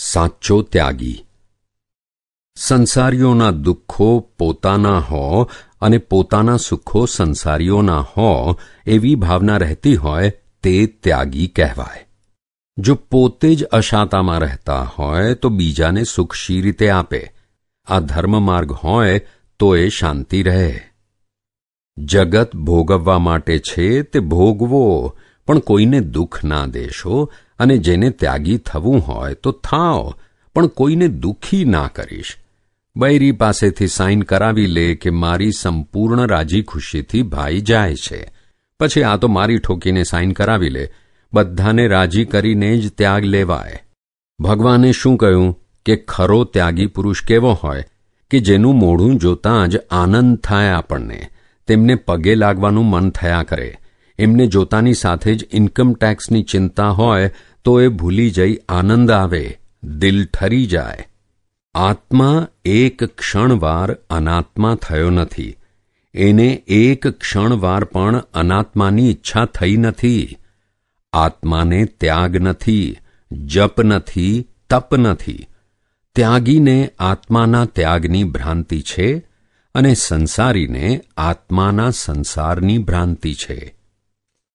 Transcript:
સાચો ત્યાગી. સંસારીઓના દુઃખો પોતાના હો અને પોતાના સુખો સંસારીઓના હો એવી ભાવના રહેતી હોય તે ત્યાગી કહેવાય. જો પોતે જ અશાતામાં રહેતા હોય તો બીજાને સુખ શી રીતે આપે? આ ધર્મ માર્ગ હોય તો એ શાંતિ રહે. જગત ભોગવવા માટે છે તે ભોગવો. પણ કોઈને દુઃખ ના દેશો અને જેને ત્યાગી થવું હોય તો થાવ પણ કોઈને દુઃખી ના કરીશ. બૈરી પાસેથી સાઇન કરાવી લે કે મારી સંપૂર્ણ રાજી ખુશીથી ભાઈ જાય છે. પછી આ તો મારી ઠોકીને સાઇન કરાવી લે. બધાને રાજી કરીને જ ત્યાગ લેવાય. ભગવાને શું કહ્યું? કે ખરો ત્યાગી પુરુષ કેવો હોય? કે જેનું મોઢું જોતાં જ આનંદ થાય આપણને. તેમને પગે લાગવાનું મન થયા કરે. એમને જોતાની સાથે જ ઇન્કમ ટેક્સની ચિંતા હોય તો એ ભૂલી જઈ આનંદ આવે, દિલ ઠરી જાય. આત્મા એક ક્ષણવાર અનાત્મા થયો નથી. એને એક ક્ષણવાર પણ અનાત્માની ઈચ્છા થઈ નથી. આત્માને ત્યાગ નથી, જપ નથી, તપ નથી. ત્યાગીને આત્માના ત્યાગની ભ્રાંતિ છે અને સંસારીને આત્માના સંસારની ભ્રાંતિ છે.